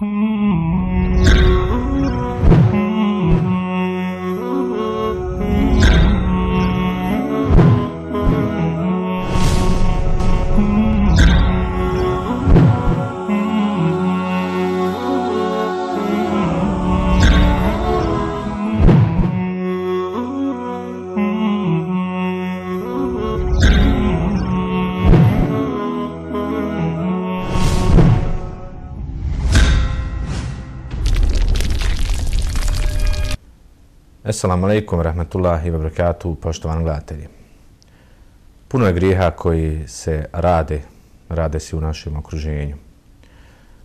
Mm-hmm. Assalamu alaikum, rahmatullahi wa barakatuh, poštovani gledatelji. Puno je grijeha koji se rade, rade se u našem okruženju.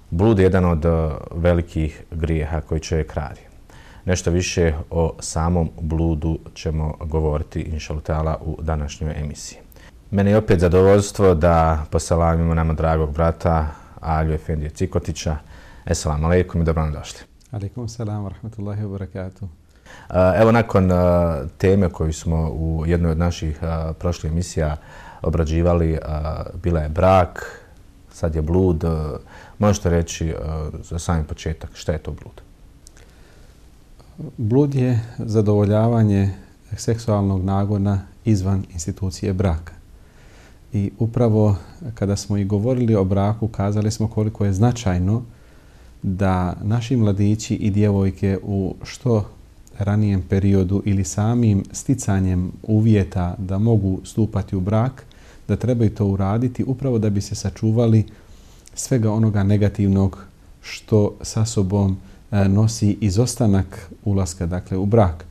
Blud je jedan od eh, velikih grijeha koji čovjek radi. Nešto više o samom bludu ćemo govoriti, inšalutala, u današnjoj emisiji. Mene je opet zadovoljstvo da posalamimo nama dragog brata Alju Efendije Cikotića. Assalamu alaikum i dobro nam došli. Alaikum salam wa rahmatullahi wa barakatuh. Evo nakon teme koju smo u jednoj od naših prošlih emisija obrađivali, bila je brak, sad je blud. Možete reći za sami početak šta je to blud? Blud je zadovoljavanje seksualnog nagona izvan institucije braka. I upravo kada smo i govorili o braku, kazali smo koliko je značajno da naši mladići i djevojke u što ranijem periodu ili samim sticanjem uvjeta da mogu stupati u brak, da trebaju to uraditi upravo da bi se sačuvali svega onoga negativnog što sa sobom e, nosi izostanak ulaska dakle u brak.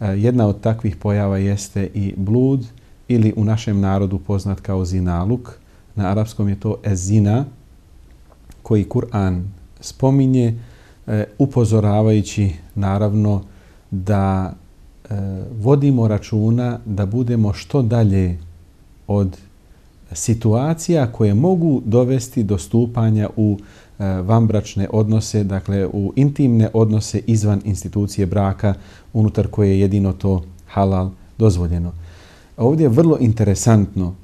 E, jedna od takvih pojava jeste i blud ili u našem narodu poznat kao zinaluk. Na arapskom je to ezina koji Kur'an spominje e, upozoravajući naravno da e, vodimo računa da budemo što dalje od situacija koje mogu dovesti do stupanja u e, vanbračne odnose, dakle u intimne odnose izvan institucije braka unutar koje je jedino to halal dozvoljeno. Ovdje je vrlo interesantno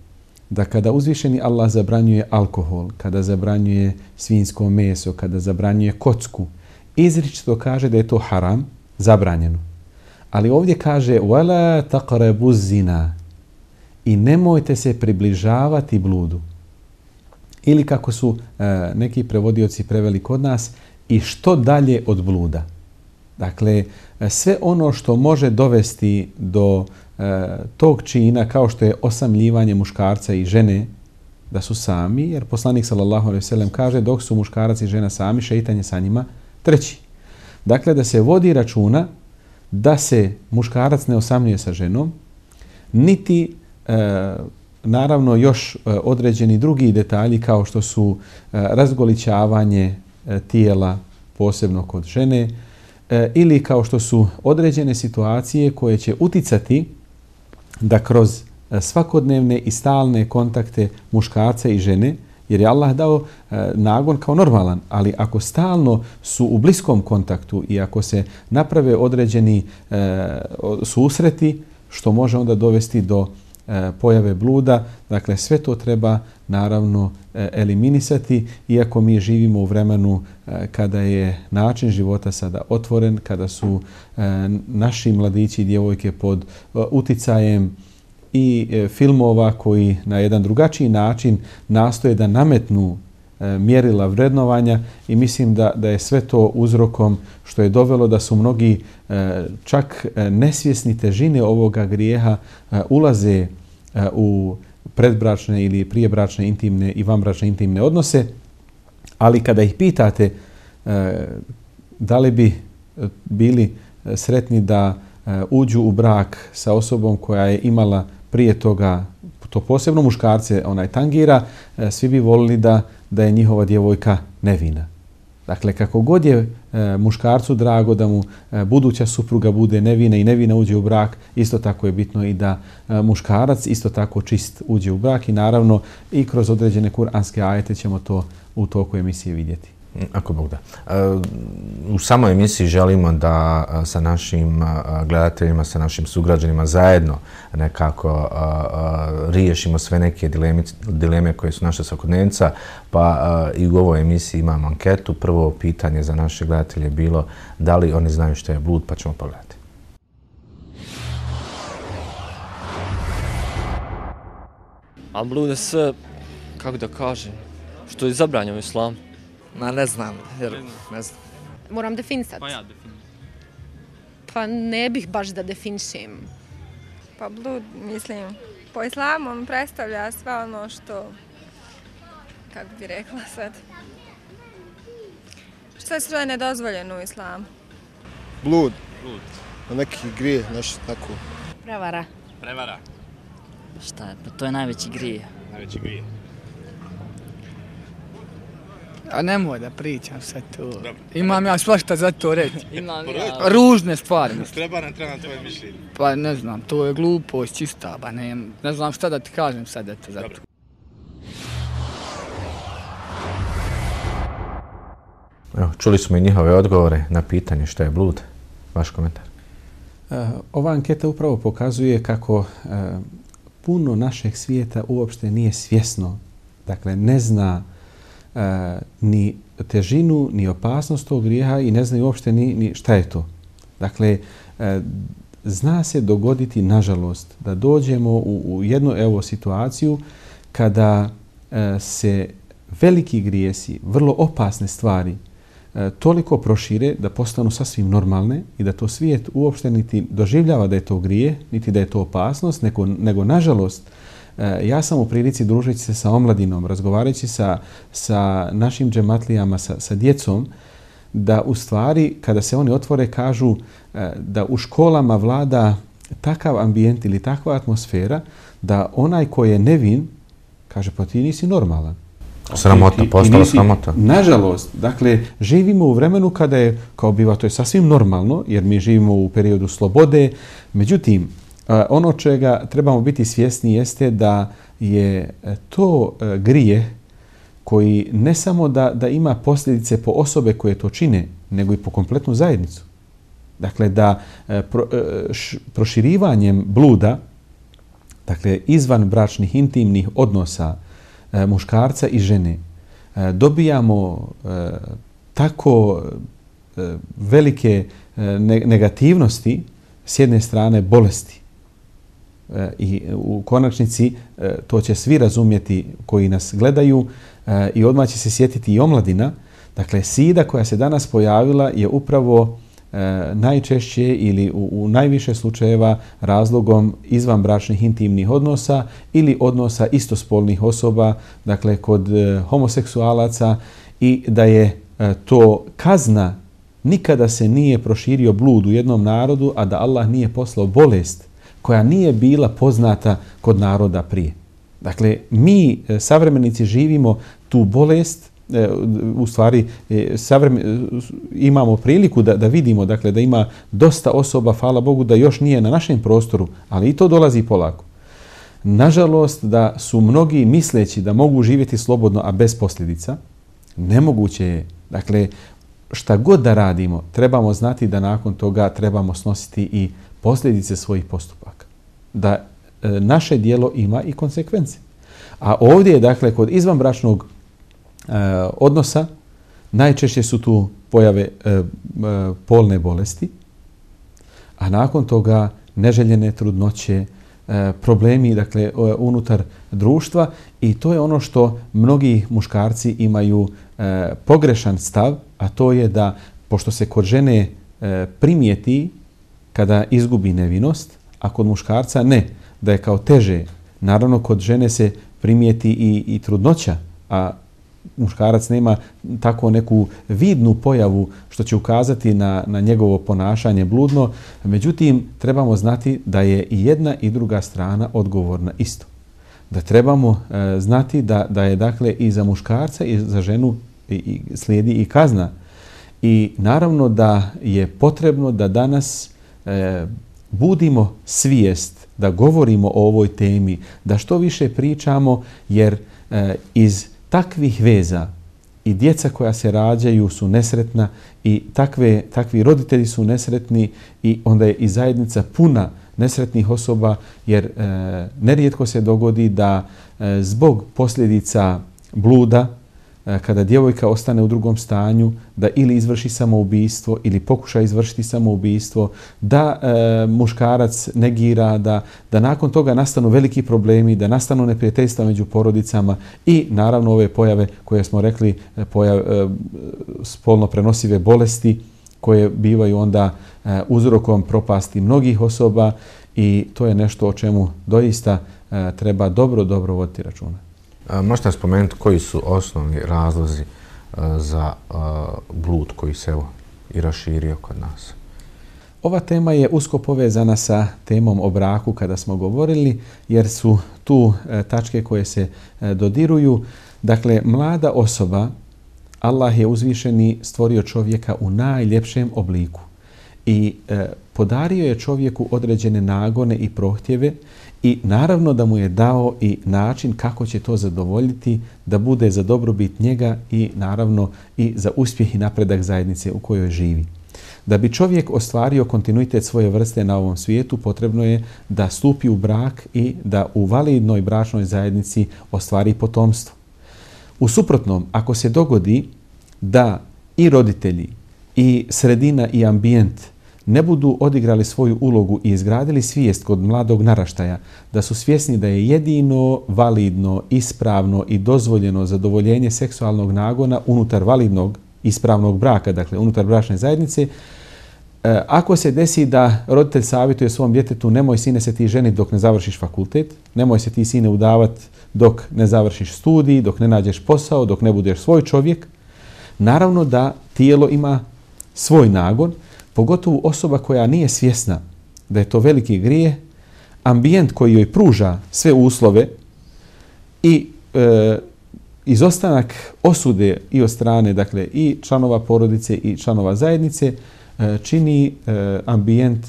da kada uzvišeni Allah zabranjuje alkohol, kada zabranjuje svinsko meso, kada zabranjuje kocku, izričito kaže da je to haram, zabranjeno. Ali ovdje kaže wala taqrabu zina i nemojte se približavati bludu. Ili kako su e, neki prevodioci preveli kod nas i što dalje od bluda. Dakle, e, sve ono što može dovesti do e, tog čina kao što je osamljivanje muškarca i žene da su sami, jer poslanik sallallahu alejhi ve sellem kaže dok su muškarac i žena sami, šejtan je sa njima treći. Dakle, da se vodi računa da se muškarac ne osamljuje sa ženom, niti e, naravno još e, određeni drugi detalji kao što su e, razgolićavanje e, tijela posebno kod žene e, ili kao što su određene situacije koje će uticati da kroz e, svakodnevne i stalne kontakte muškarca i žene Jer je Allah dao e, nagon kao normalan, ali ako stalno su u bliskom kontaktu i ako se naprave određeni e, susreti, što može onda dovesti do e, pojave bluda, dakle sve to treba naravno e, eliminisati, iako mi živimo u vremenu e, kada je način života sada otvoren, kada su e, naši mladići i djevojke pod e, uticajem i e, filmova koji na jedan drugačiji način nastoje da nametnu e, mjerila vrednovanja i mislim da, da je sve to uzrokom što je dovelo da su mnogi e, čak nesvjesni težine ovoga grijeha ulaze u predbračne ili prijebračne intimne i vanbračne intimne odnose, ali kada ih pitate da li bi bili sretni da uđu u brak sa osobom koja je imala prije toga to posebno muškarce onaj tangira, e, svi bi volili da, da je njihova djevojka nevina. Dakle, kako god je e, muškarcu drago da mu e, buduća supruga bude nevina i nevina uđe u brak, isto tako je bitno i da e, muškarac isto tako čist uđe u brak i naravno i kroz određene kuranske ajete ćemo to u toku emisije vidjeti. Ako Bog da. E, u samoj emisiji želimo da e, sa našim e, gledateljima, sa našim sugrađanima zajedno nekako riješimo sve neke dileme, dileme koje su naše svakodnevnica, pa i u ovoj emisiji imamo anketu. Prvo pitanje za naše gledatelje je bilo da li oni znaju što je blud, pa ćemo pogledati. A blud je sve, kako da kažem, što je zabranjeno u islamu. Ma ne znam, jer ne znam. Moram definisati. Pa ja definiram. Pa ne bih baš da definišem. Pa blud, mislim, po islamu on predstavlja sve ono što, kako bi rekla sad, što je sve nedozvoljeno u islamu. Blud. Blud. Na neki grije, nešto tako. Prevara. Prevara. Šta je, pa to je najveći grije. Najveći grije. A nemoj da pričam sad to. Imam ja svašta za to reći. Imam Ružne stvari. mislim. Treba nam, treba nam tvoje mišljenje. Pa ne znam, to je glupost čista, pa ne, ne znam šta da ti kažem sad eto za to. Evo, čuli smo i njihove odgovore na pitanje što je blud. Vaš komentar. E, Ova anketa upravo pokazuje kako e, puno našeg svijeta uopšte nije svjesno, dakle ne zna E, ni težinu, ni opasnost tog grijeha i ne znaju uopšte ni, ni šta je to. Dakle, e, zna se dogoditi, nažalost, da dođemo u, u jednu evo situaciju kada e, se veliki grijesi, vrlo opasne stvari, e, toliko prošire da postanu sasvim normalne i da to svijet uopšte niti doživljava da je to grije, niti da je to opasnost, nego, nego nažalost, ja sam u prilici družeći se sa omladinom, razgovarajući sa, sa našim džematlijama, sa, sa djecom, da u stvari, kada se oni otvore, kažu e, da u školama vlada takav ambijent ili takva atmosfera da onaj ko je nevin, kaže, pa ti nisi normalan. Sramota, postala sramota. Nažalost, dakle, živimo u vremenu kada je, kao biva, to je sasvim normalno, jer mi živimo u periodu slobode. Međutim, ono čega trebamo biti svjesni jeste da je e, to e, grije koji ne samo da, da ima posljedice po osobe koje to čine, nego i po kompletnu zajednicu. Dakle, da e, pro, š, proširivanjem bluda, dakle, izvan bračnih intimnih odnosa muškarca i žene, dobijamo tako velike negativnosti, s jedne strane bolesti. E, I u konačnici e, to će svi razumjeti koji nas gledaju e, i odmah će se sjetiti i omladina. Dakle, sida koja se danas pojavila je upravo najčešće ili u, u najviše slučajeva razlogom izvanbračnih intimnih odnosa ili odnosa istospolnih osoba, dakle kod e, homoseksualaca i da je e, to kazna nikada se nije proširio blud u jednom narodu, a da Allah nije poslao bolest koja nije bila poznata kod naroda prije. Dakle, mi e, savremenici živimo tu bolest, e, u stvari e, savremen, imamo priliku da, da vidimo dakle, da ima dosta osoba, hvala Bogu, da još nije na našem prostoru, ali i to dolazi polako. Nažalost, da su mnogi misleći da mogu živjeti slobodno, a bez posljedica, nemoguće je. Dakle, šta god da radimo, trebamo znati da nakon toga trebamo snositi i posljedice svojih postupaka. Da e, naše dijelo ima i konsekvence. A ovdje je, dakle, kod izvanbračnog e, odnosa najčešće su tu pojave e, e, polne bolesti, a nakon toga neželjene trudnoće, e, problemi dakle e, unutar društva i to je ono što mnogi muškarci imaju e, pogrešan stav, a to je da pošto se kod žene e, primijeti kada izgubi nevinost, a kod muškarca ne, da je kao teže. Naravno, kod žene se primijeti i, i trudnoća, a muškarac nema tako neku vidnu pojavu što će ukazati na, na njegovo ponašanje bludno. Međutim, trebamo znati da je i jedna i druga strana odgovorna isto. Da trebamo e, znati da, da je dakle i za muškarca i za ženu i, i slijedi i kazna. I naravno da je potrebno da danas e, budimo svijest, da govorimo o ovoj temi, da što više pričamo, jer e, iz takvih veza i djeca koja se rađaju su nesretna i takve, takvi roditelji su nesretni i onda je i zajednica puna nesretnih osoba jer e, nerijetko se dogodi da e, zbog posljedica bluda, E, kada djevojka ostane u drugom stanju, da ili izvrši samoubistvo ili pokuša izvršiti samoubistvo, da e, muškarac negira, da, da nakon toga nastanu veliki problemi, da nastanu neprijateljstva među porodicama i naravno ove pojave koje smo rekli, e, pojave, e, spolno prenosive bolesti koje bivaju onda e, uzrokom propasti mnogih osoba i to je nešto o čemu doista e, treba dobro, dobro voditi računa. Možete spomenuti koji su osnovni razlozi za blud koji se evo i raširio kod nas? Ova tema je usko povezana sa temom o braku kada smo govorili, jer su tu e, tačke koje se e, dodiruju. Dakle, mlada osoba, Allah je uzvišeni stvorio čovjeka u najljepšem obliku i e, podario je čovjeku određene nagone i prohtjeve i naravno da mu je dao i način kako će to zadovoljiti da bude za dobrobit njega i naravno i za uspjeh i napredak zajednice u kojoj živi. Da bi čovjek ostvario kontinuitet svoje vrste na ovom svijetu, potrebno je da stupi u brak i da u validnoj bračnoj zajednici ostvari potomstvo. U suprotnom, ako se dogodi da i roditelji, i sredina, i ambijent – ne budu odigrali svoju ulogu i izgradili svijest kod mladog naraštaja da su svjesni da je jedino validno, ispravno i dozvoljeno zadovoljenje seksualnog nagona unutar validnog, ispravnog braka, dakle unutar bračne zajednice, e, ako se desi da roditelj savjetuje svom djetetu nemoj sine se ti ženi dok ne završiš fakultet, nemoj se ti sine udavat dok ne završiš studij, dok ne nađeš posao, dok ne budeš svoj čovjek, naravno da tijelo ima svoj nagon, pogotovo osoba koja nije svjesna da je to veliki grije, ambijent koji joj pruža sve uslove i e, izostanak osude i od strane dakle i članova porodice i članova zajednice e, čini e, ambijent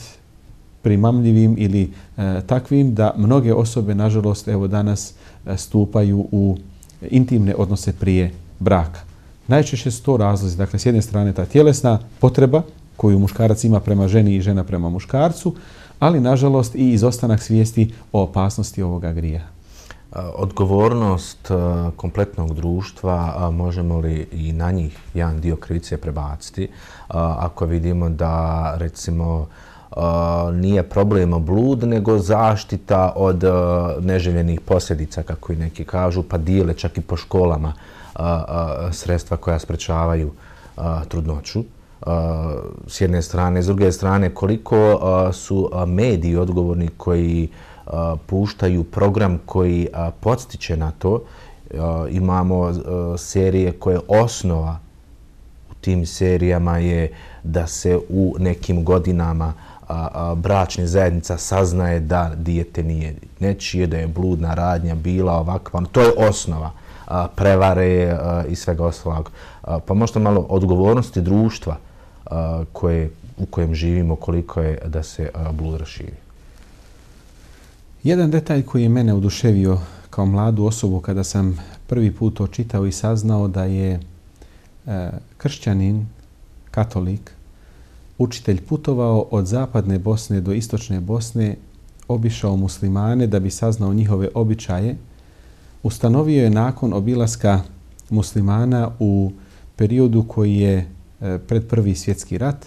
primamljivim ili e, takvim da mnoge osobe nažalost evo danas e, stupaju u intimne odnose prije braka. Najčešće su to razlozi, dakle s jedne strane ta tjelesna potreba koju muškarac ima prema ženi i žena prema muškarcu, ali nažalost i izostanak svijesti o opasnosti ovoga grija. Odgovornost kompletnog društva možemo li i na njih jedan dio krivice prebaciti ako vidimo da recimo nije problem blud, nego zaštita od neželjenih posljedica, kako i neki kažu, pa dijele čak i po školama sredstva koja sprečavaju trudnoću s jedne strane, s druge strane koliko su mediji odgovorni koji puštaju program koji podstiče na to. Imamo serije koje osnova u tim serijama je da se u nekim godinama bračne zajednica saznaje da dijete nije nečije, da je bludna radnja bila ovakva. Ono, to je osnova prevare i svega ostalog. Pa možda malo odgovornosti društva koje, u kojem živimo, koliko je da se blud raširi. Jedan detalj koji je mene oduševio kao mladu osobu kada sam prvi put to čitao i saznao da je e, kršćanin, katolik, učitelj putovao od zapadne Bosne do istočne Bosne, obišao muslimane da bi saznao njihove običaje, ustanovio je nakon obilaska muslimana u periodu koji je E, pred prvi svjetski rat,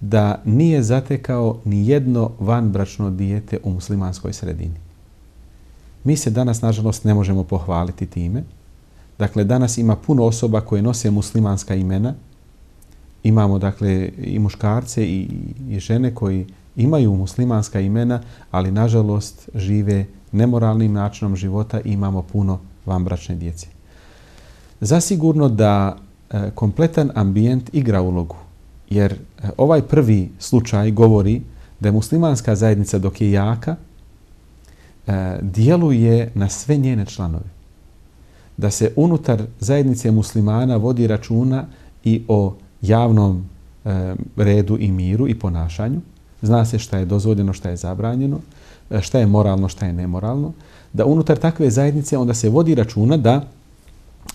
da nije zatekao ni jedno vanbračno dijete u muslimanskoj sredini. Mi se danas, nažalost, ne možemo pohvaliti time. Dakle, danas ima puno osoba koje nose muslimanska imena. Imamo, dakle, i muškarce i, i žene koji imaju muslimanska imena, ali, nažalost, žive nemoralnim načinom života i imamo puno vanbračne djece. Zasigurno da E, kompletan ambijent igra ulogu. Jer e, ovaj prvi slučaj govori da je muslimanska zajednica dok je jaka, e, djeluje na sve njene članove. Da se unutar zajednice muslimana vodi računa i o javnom redu i miru i ponašanju. Zna se šta je dozvoljeno, šta je zabranjeno, šta je moralno, šta je nemoralno. Da unutar takve zajednice onda se vodi računa da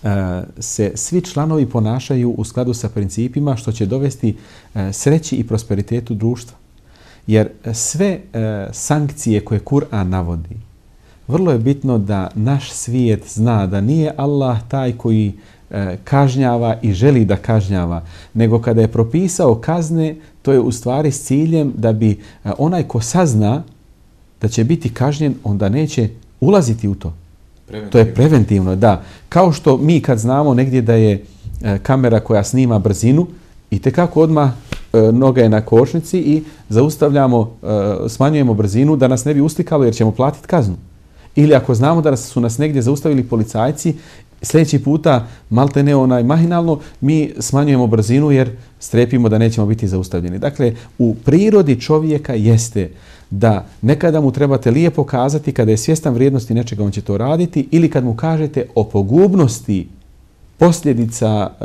E, se svi članovi ponašaju u skladu sa principima što će dovesti e, sreći i prosperitetu društva. Jer sve e, sankcije koje Kur'an navodi, vrlo je bitno da naš svijet zna da nije Allah taj koji kažnjava i želi da kažnjava, nego kada je propisao kazne, to je u stvari s ciljem da bi onaj ko sazna da će biti kažnjen, onda neće ulaziti u to. To je preventivno, da. Kao što mi kad znamo negdje da je e, kamera koja snima brzinu i te kako odmah e, noga je na kočnici i zaustavljamo, e, smanjujemo brzinu da nas ne bi uslikalo jer ćemo platiti kaznu. Ili ako znamo da su nas negdje zaustavili policajci, sljedeći puta malte ne onaj mahinalno, mi smanjujemo brzinu jer strepimo da nećemo biti zaustavljeni. Dakle, u prirodi čovjeka jeste da nekada mu trebate lijepo kazati kada je svjestan vrijednosti nečega on će to raditi ili kad mu kažete o pogubnosti posljedica e,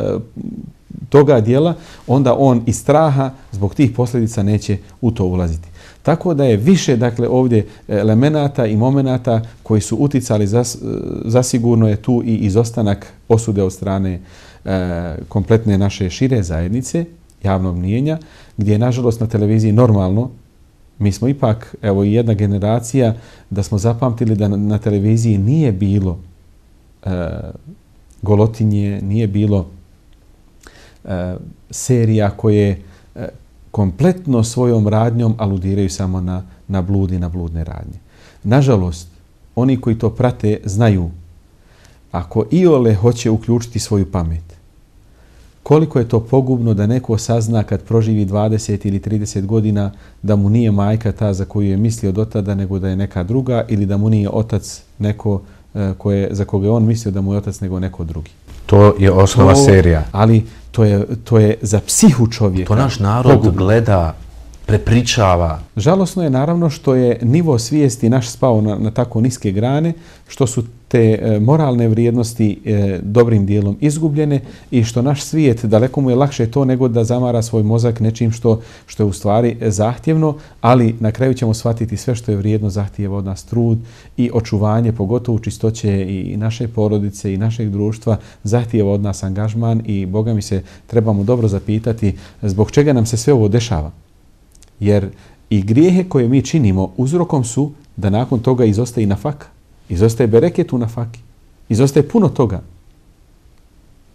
toga dijela, onda on iz straha zbog tih posljedica neće u to ulaziti. Tako da je više dakle ovdje elemenata i momenata koji su uticali zas, e, zasigurno je tu i izostanak osude od strane e, kompletne naše šire zajednice javnog mnijenja, gdje je nažalost na televiziji normalno mi smo ipak, evo i jedna generacija, da smo zapamtili da na, na televiziji nije bilo e, golotinje, nije bilo e, serija koje e, kompletno svojom radnjom aludiraju samo na, na blud i na bludne radnje. Nažalost, oni koji to prate znaju, ako Iole hoće uključiti svoju pamet, koliko je to pogubno da neko sazna kad proživi 20 ili 30 godina da mu nije majka ta za koju je mislio do tada nego da je neka druga ili da mu nije otac neko e, koje, za koga je on mislio da mu je otac nego neko drugi. To je osnova to, serija. Ali to je, to je za psihu čovjeka. To naš narod pogubno. gleda prepričava. Žalosno je naravno što je nivo svijesti naš spao na, na tako niske grane, što su te e, moralne vrijednosti e, dobrim dijelom izgubljene i što naš svijet daleko mu je lakše to nego da zamara svoj mozak nečim što što je u stvari zahtjevno, ali na kraju ćemo shvatiti sve što je vrijedno zahtjeva od nas trud i očuvanje, pogotovo čistoće i naše porodice i našeg društva, zahtjeva od nas angažman i Boga mi se trebamo dobro zapitati zbog čega nam se sve ovo dešava. Jer i grijehe koje mi činimo uzrokom su da nakon toga izostaje i nafaka. Izostaje bereket u nafaki. Izostaje puno toga.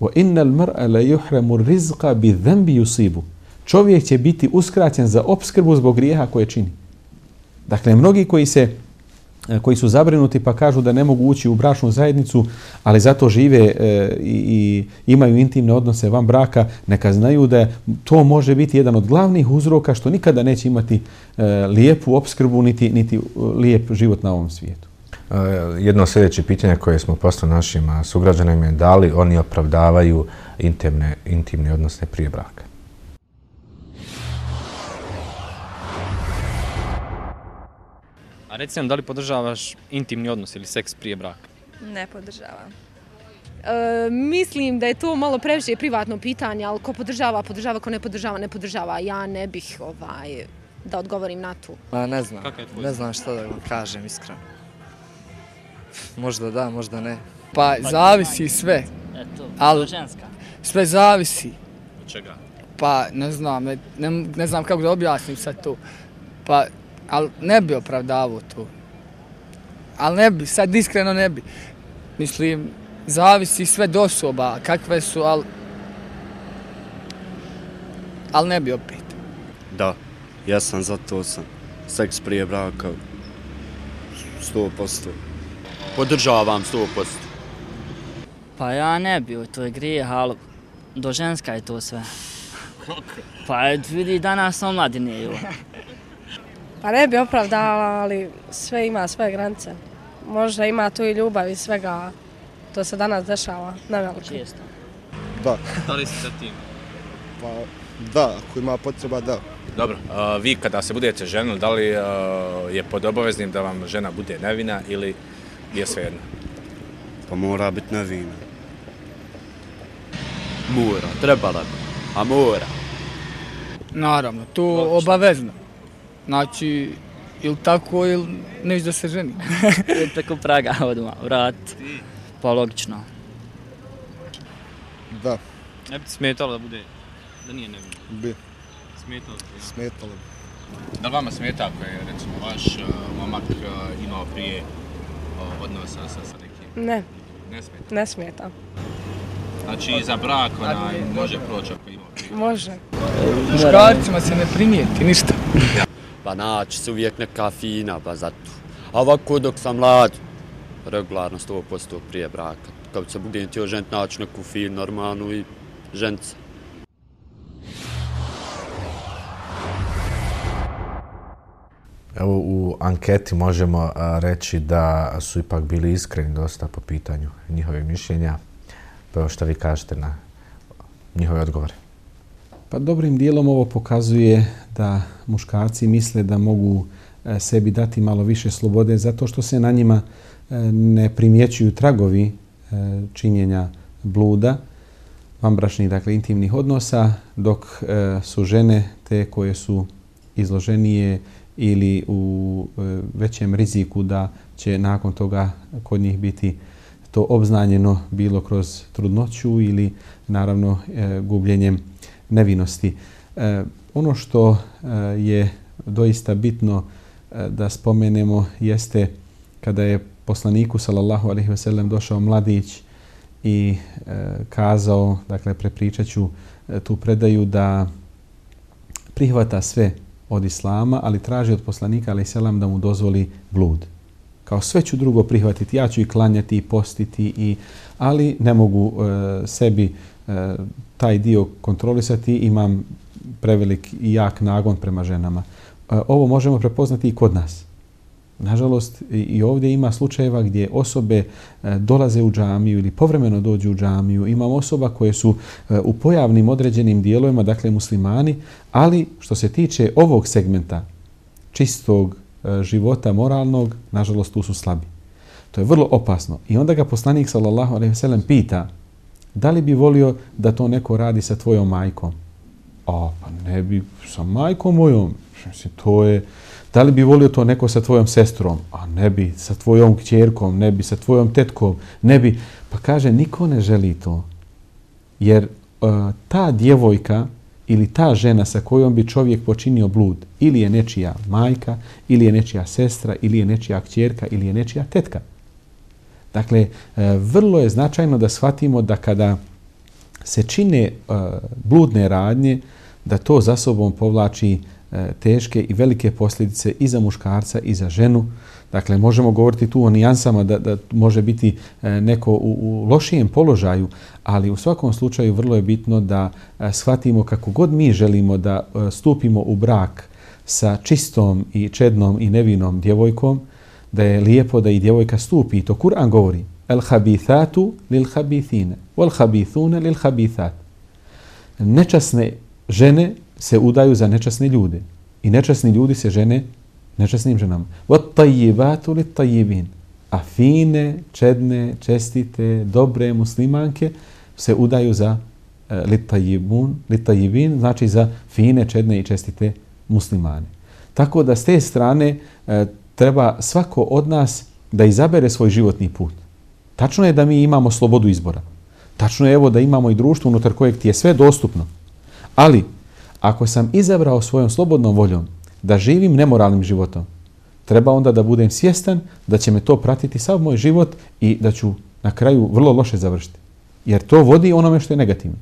Wa innal mar'a la yuhramu rizqa bi dhanbi yusibu. Čovjek će biti uskraćen za obskrbu zbog grijeha koje čini. Dakle, mnogi koji se E, koji su zabrinuti pa kažu da ne mogu ući u bračnu zajednicu, ali zato žive e, i, i imaju intimne odnose van braka, neka znaju da to može biti jedan od glavnih uzroka što nikada neće imati e, lijepu opskrbu niti, niti e, lijep život na ovom svijetu. E, jedno sljedeće pitanje koje smo poslali našim sugrađanima je da li oni opravdavaju intimne, intimne odnose prije braka? A reci nam, da li podržavaš intimni odnos ili seks prije braka? Ne podržavam. E, mislim da je to malo previše privatno pitanje, ali ko podržava, podržava, ko ne podržava, ne podržava. Ja ne bih ovaj, da odgovorim na to. Pa ne znam, ne znam šta da vam kažem iskreno. Možda da, možda ne. Pa zavisi sve. Eto, Ali- ženska. Sve zavisi. Od čega? Pa ne znam, ne, ne, ne znam kako da objasnim sad to. Pa, ali ne bi opravdavao to. Ali ne bi, sad iskreno ne bi. Mislim, zavisi sve do osoba, kakve su, ali... Ali ne bi opet. Da, ja sam za to sam. Seks prije braka, 100%. Podržavam 100%. Pa ja ne bi, to je grijeh, ali do ženska je to sve. Pa vidi danas omladine ju. Pa ne bi opravdala, ali sve ima svoje granice. Možda ima tu i ljubav i svega. To se danas dešava, na veliko. Često. Da, Da li si sa tim? pa da, ako ima potreba, da. Dobro, a, vi kada se budete ženili, da li a, je pod obaveznim da vam žena bude nevina ili je svejedno? Pa mora biti nevina. Mora, trebala bi. A mora. Naravno, to obavezno. Znači, ili tako, ili neš da se ženi. Preko praga odmah, vrat. Pa logično. Da. Ne bi ti smetalo da bude, da nije nevino? Bi. Smetalo bi. ja. Smetalo bi. Da li vama smeta ako je, recimo, vaš uh, momak uh, imao prije uh, odnosa sa, sa nekim? Ne, Ne smeta. ne smeta. Znači, za brak onaj, može proći ako ima prije. Može. Muškarcima se ne primijeti ništa. Pa naći se uvijek neka fina, pa zato. A ovako dok sam mlad, regularno 100% prije braka. Kad se budem htio žent naći neku finu, normalnu i žent se. Evo u anketi možemo reći da su ipak bili iskreni dosta po pitanju njihove mišljenja. Pa evo što vi kažete na njihove odgovore. Pa dobrim dijelom ovo pokazuje da muškarci misle da mogu e, sebi dati malo više slobode zato što se na njima e, ne primjećuju tragovi e, činjenja bluda, vambrašnih, dakle intimnih odnosa, dok su žene te koje su izloženije ili u većem riziku da će nakon toga kod njih biti to obznanjeno bilo kroz trudnoću ili naravno gubljenjem nevinosti. E, ono što e, je doista bitno e, da spomenemo jeste kada je poslaniku sallallahu alejhi ve sellem došao mladić i e, kazao, dakle prepričaću e, tu predaju da prihvata sve od islama, ali traži od poslanika alejhi selam da mu dozvoli blud. Kao sve ću drugo prihvatiti, ja ću i klanjati i postiti i ali ne mogu e, sebi e, E, taj dio kontrolisati, imam prevelik i jak nagon prema ženama. E, ovo možemo prepoznati i kod nas. Nažalost, i ovdje ima slučajeva gdje osobe e, dolaze u džamiju ili povremeno dođu u džamiju. Imam osoba koje su u pojavnim određenim dijelovima, dakle muslimani, ali što se tiče ovog segmenta čistog života moralnog, nažalost, tu su slabi. To je vrlo opasno. I onda ga poslanik sallallahu alejhi ve sellem pita: Da li bi volio da to neko radi sa tvojom majkom? A, pa ne bi sa majkom mojom. Mislim, to je... Da li bi volio to neko sa tvojom sestrom? A ne bi. Sa tvojom kćerkom? Ne bi. Sa tvojom tetkom? Ne bi. Pa kaže, niko ne želi to. Jer uh, ta djevojka ili ta žena sa kojom bi čovjek počinio blud, ili je nečija majka, ili je nečija sestra, ili je nečija kćerka, ili je nečija tetka. Dakle, e, vrlo je značajno da shvatimo da kada se čine e, bludne radnje, da to za sobom povlači e, teške i velike posljedice i za muškarca i za ženu. Dakle, možemo govoriti tu o nijansama da, da može biti neko u, u lošijem položaju, ali u svakom slučaju vrlo je bitno da shvatimo kako god mi želimo da stupimo u brak sa čistom i čednom i nevinom djevojkom, da je lijepo da i djevojka stupi. To Kur'an govori. El habithatu lil habithine. Wal habithune lil habithat. Nečasne žene se udaju za nečasne ljude. I nečasni ljudi se žene nečasnim ženama. Wat tajibatu lit tajibin. A fine, čedne, čestite, dobre muslimanke se udaju za uh, lit tajibun, lit tajibin, znači za fine, čedne i čestite muslimane. Tako da s te strane e, treba svako od nas da izabere svoj životni put. Tačno je da mi imamo slobodu izbora. Tačno je evo da imamo i društvo unutar kojeg ti je sve dostupno. Ali, ako sam izabrao svojom slobodnom voljom da živim nemoralnim životom, treba onda da budem svjestan da će me to pratiti sav moj život i da ću na kraju vrlo loše završiti. Jer to vodi onome što je negativno.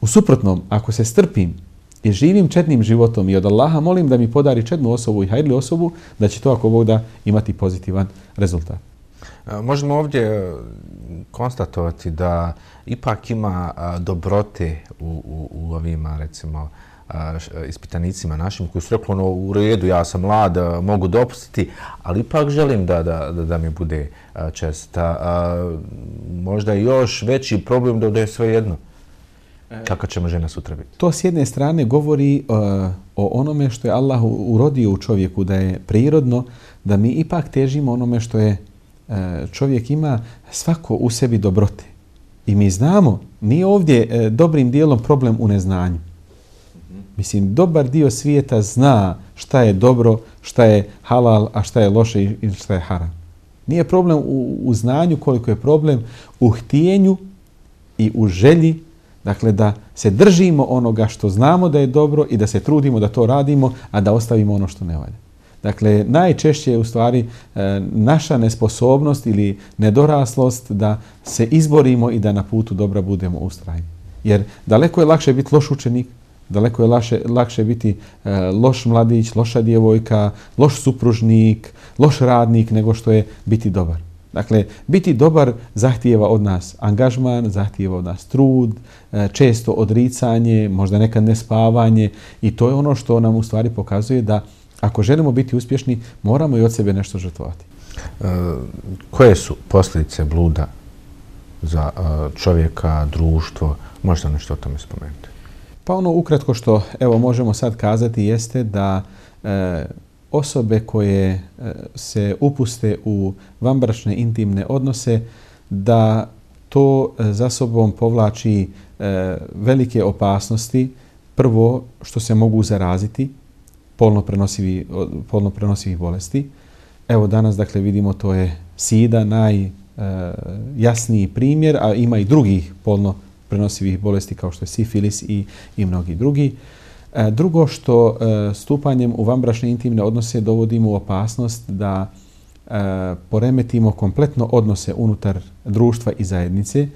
U suprotnom, ako se strpim i živim četnim životom i od Allaha molim da mi podari četnu osobu i hajrli osobu, da će to ako Bog da imati pozitivan rezultat. E, možemo ovdje e, konstatovati da ipak ima e, dobrote u, u, u ovima, recimo, ispitanicima našim koji su rekli ono, u redu, ja sam mlad, mogu dopustiti, ali ipak želim da, da, da, da mi bude česta. Možda još veći problem da je sve jedno. Kako ćemo žena sutra biti? To s jedne strane govori uh, o onome što je Allah urodio u čovjeku, da je prirodno da mi ipak težimo onome što je uh, čovjek ima svako u sebi dobrote. I mi znamo, nije ovdje uh, dobrim dijelom problem u neznanju. Mislim, dobar dio svijeta zna šta je dobro, šta je halal, a šta je loše i šta je haram. Nije problem u, u znanju koliko je problem u htijenju i u želji Dakle, da se držimo onoga što znamo da je dobro i da se trudimo da to radimo, a da ostavimo ono što ne valja. Dakle, najčešće je u stvari e, naša nesposobnost ili nedoraslost da se izborimo i da na putu dobra budemo ustrajni. Jer daleko je lakše biti loš učenik, daleko je lakše, lakše biti e, loš mladić, loša djevojka, loš supružnik, loš radnik nego što je biti dobar. Dakle, biti dobar zahtijeva od nas angažman, zahtijeva od nas trud, e, često odricanje, možda nekad nespavanje i to je ono što nam u stvari pokazuje da ako želimo biti uspješni, moramo i od sebe nešto žrtvovati. E, koje su posljedice bluda za e, čovjeka, društvo? Možete nešto o tome spomenuti? Pa ono ukratko što evo možemo sad kazati jeste da e, osobe koje e, se upuste u vanbračne intimne odnose da to e, za sobom povlači e, velike opasnosti. Prvo što se mogu zaraziti polno prenosivi, polno prenosivih bolesti. Evo danas dakle vidimo to je sida najjasniji primjer, a ima i drugih polno prenosivih bolesti kao što je sifilis i, i mnogi drugi. E, E, drugo što e, stupanjem u vambrašne intimne odnose dovodimo u opasnost da e, poremetimo kompletno odnose unutar društva i zajednice,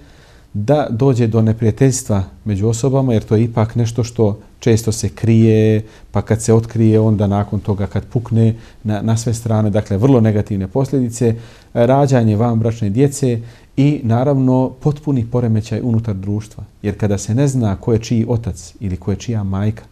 da dođe do neprijateljstva među osobama, jer to je ipak nešto što često se krije, pa kad se otkrije, onda nakon toga kad pukne na, na sve strane, dakle vrlo negativne posljedice, rađanje vanbračne djece i naravno potpuni poremećaj unutar društva. Jer kada se ne zna ko je čiji otac ili ko je čija majka,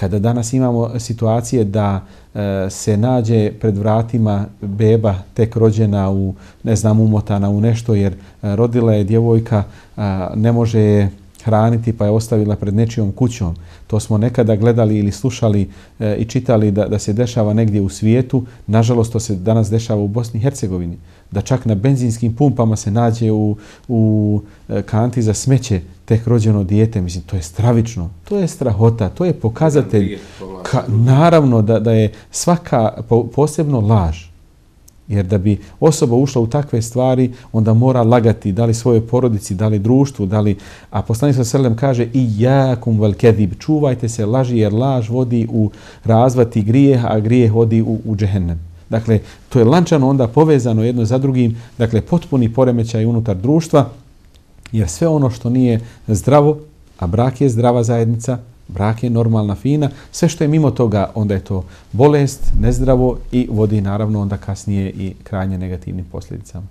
kada danas imamo situacije da e, se nađe pred vratima beba tek rođena u, ne znam, umotana u nešto jer e, rodila je djevojka, a, ne može je hraniti pa je ostavila pred nečijom kućom. To smo nekada gledali ili slušali e, i čitali da, da se dešava negdje u svijetu. Nažalost, to se danas dešava u Bosni i Hercegovini. Da čak na benzinskim pumpama se nađe u, u e, kanti za smeće tek rođeno dijete. Mislim, to je stravično. To je strahota. To je pokazatelj. Ka, naravno da, da je svaka po, posebno laž Jer da bi osoba ušla u takve stvari, onda mora lagati da li svojoj porodici, da li društvu, da li... A poslanik sa sredem kaže i jakum vel kedib, čuvajte se laži jer laž vodi u razvati grijeh, a grijeh vodi u, u džehennem. Dakle, to je lančano onda povezano jedno za drugim, dakle, potpuni poremećaj unutar društva, jer sve ono što nije zdravo, a brak je zdrava zajednica, Brak je normalna, fina. Sve što je mimo toga, onda je to bolest, nezdravo i vodi naravno onda kasnije i krajnje negativnim posljedicama.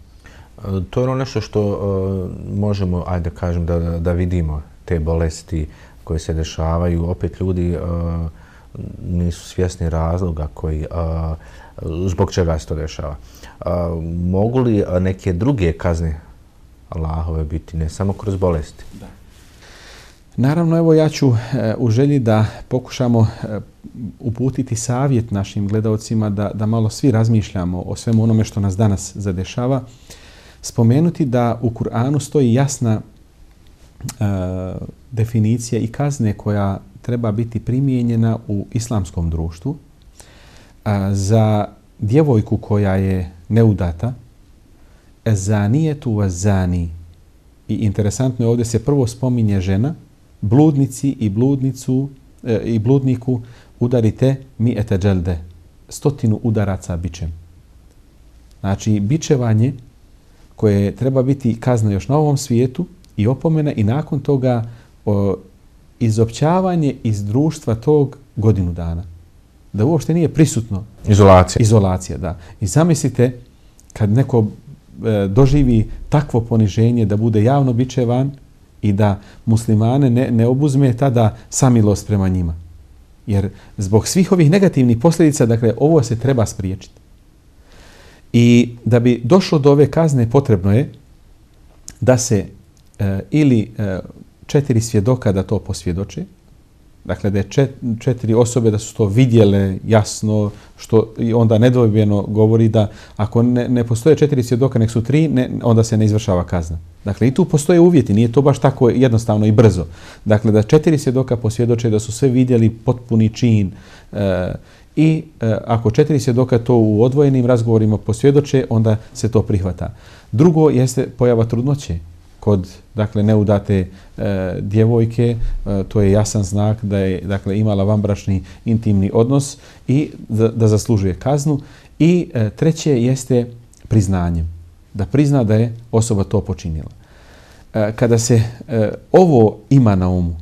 To je ono nešto što uh, možemo, ajde kažem, da, da vidimo te bolesti koje se dešavaju. Opet ljudi uh, nisu svjesni razloga koji, uh, zbog čega se to dešava. Uh, mogu li neke druge kazne Allahove biti ne samo kroz bolesti? Da. Naravno, evo ja ću e, u želji da pokušamo e, uputiti savjet našim gledalcima da, da malo svi razmišljamo o svemu onome što nas danas zadešava. Spomenuti da u Kur'anu stoji jasna e, definicija i kazne koja treba biti primijenjena u islamskom društvu e, za djevojku koja je neudata e, zanijetu vas zani i interesantno je ovdje se prvo spominje žena bludnici i bludnicu e, i bludniku udarite mi ete dželde, stotinu udaraca bičem. Znači, bičevanje koje treba biti kazna još na ovom svijetu i opomena i nakon toga o, izopćavanje iz društva tog godinu dana. Da uopšte nije prisutno. Izolacija. Izolacija, da. I zamislite kad neko e, doživi takvo poniženje da bude javno bičevan, i da muslimane ne, ne obuzme tada samilost prema njima. Jer zbog svih ovih negativnih posljedica, dakle, ovo se treba spriječiti. I da bi došlo do ove kazne, potrebno je da se e, ili e, četiri svjedoka da to posvjedoče, Dakle, da je četiri osobe da su to vidjele jasno, što i onda nedvojbeno govori da ako ne, ne postoje četiri svjedoka, nek su tri, ne, onda se ne izvršava kazna. Dakle, i tu postoje uvjeti, nije to baš tako jednostavno i brzo. Dakle, da četiri svjedoka posvjedoče da su sve vidjeli potpuni čin e, i e, ako četiri svjedoka to u odvojenim razgovorima posvjedoče, onda se to prihvata. Drugo jeste pojava trudnoće kod dakle neudate e, djevojke e, to je jasan znak da je dakle imala vanbračni intimni odnos i da, da zaslužuje kaznu. I e, treće jeste priznanje da prizna da je osoba to počinila. E, kada se e, ovo ima na umu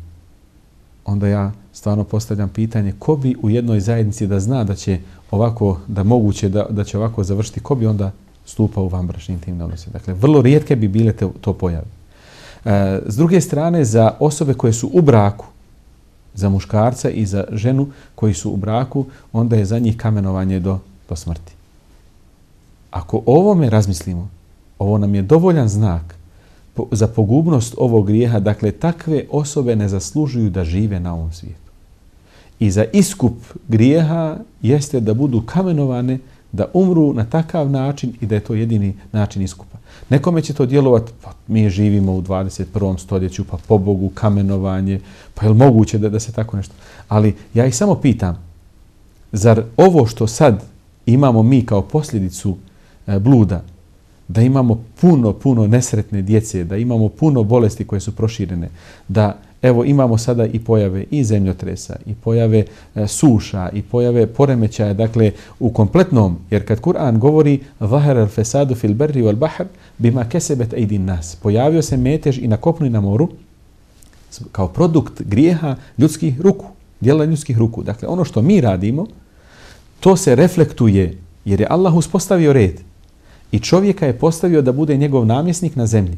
onda ja stvarno postavljam pitanje ko bi u jednoj zajednici da zna da će ovako da moguće da, da će ovako završiti ko bi onda stupa u vanbračni intimne odnose. Dakle, vrlo rijetke bi bile te, to pojave. E, s druge strane, za osobe koje su u braku, za muškarca i za ženu koji su u braku, onda je za njih kamenovanje do, do smrti. Ako ovome razmislimo, ovo nam je dovoljan znak po, za pogubnost ovog grijeha, dakle, takve osobe ne zaslužuju da žive na ovom svijetu. I za iskup grijeha jeste da budu kamenovane da umru na takav način i da je to jedini način iskupa. Nekome će to djelovati, pa mi živimo u 21. stoljeću, pa po Bogu kamenovanje, pa je li moguće da, da se tako nešto... Ali ja ih samo pitam, zar ovo što sad imamo mi kao posljedicu e, bluda, da imamo puno, puno nesretne djece, da imamo puno bolesti koje su proširene, da evo imamo sada i pojave i zemljotresa, i pojave e, suša, i pojave poremećaja, dakle u kompletnom, jer kad Kur'an govori vahar al fesadu fil berri wal bahr bima kesebet aidin nas, pojavio se metež i na kopnu i na moru kao produkt grijeha ljudskih ruku, djela ljudskih ruku. Dakle, ono što mi radimo, to se reflektuje, jer je Allah uspostavio red i čovjeka je postavio da bude njegov namjesnik na zemlji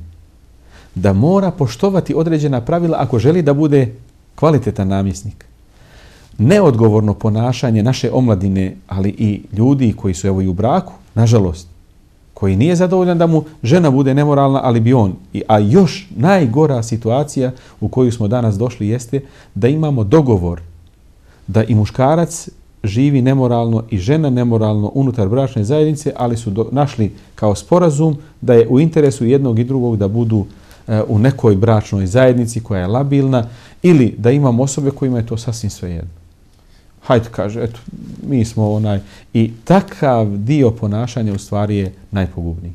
da mora poštovati određena pravila ako želi da bude kvalitetan namjesnik. Neodgovorno ponašanje naše omladine, ali i ljudi koji su evo i u braku, nažalost, koji nije zadovoljan da mu žena bude nemoralna, ali bi on. A još najgora situacija u koju smo danas došli jeste da imamo dogovor da i muškarac živi nemoralno i žena nemoralno unutar bračne zajednice, ali su do, našli kao sporazum da je u interesu jednog i drugog da budu u nekoj bračnoj zajednici koja je labilna ili da imamo osobe kojima je to sasvim svejedno. Hajde, kaže, eto, mi smo onaj... I takav dio ponašanja u stvari je najpogubniji.